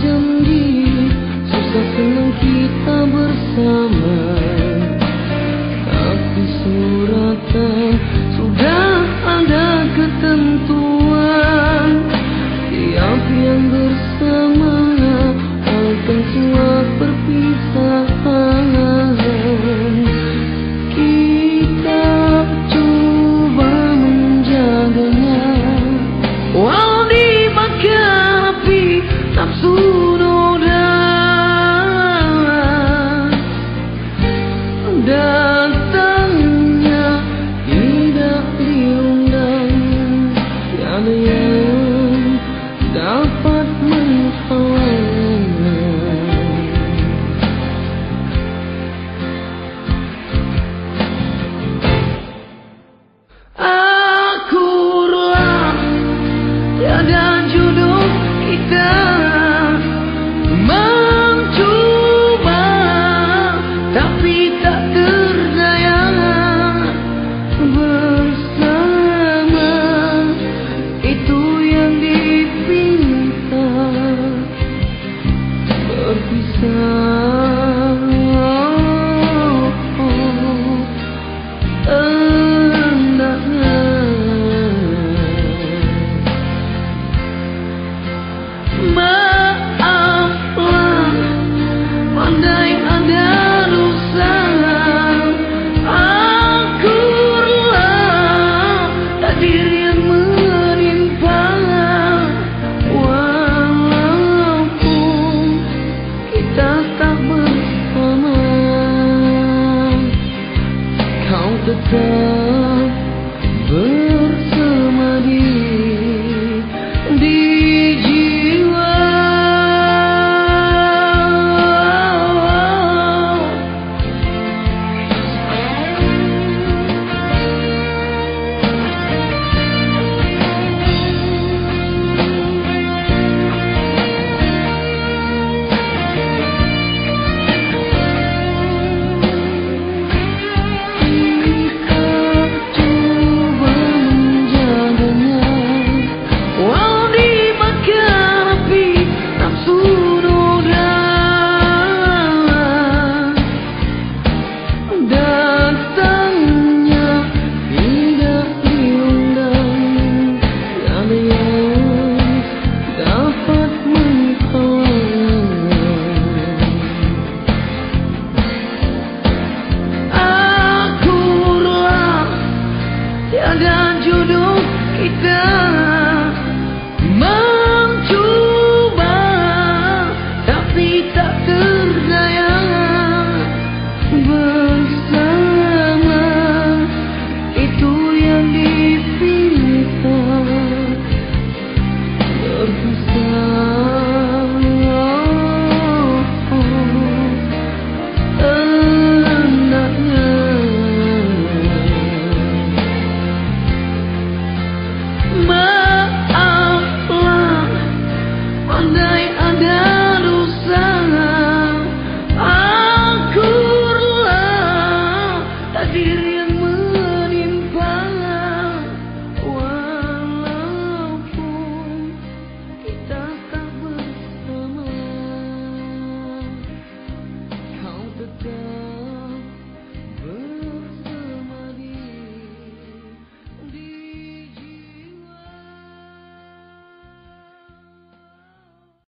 berjam-jam susah senang kita bersama. day.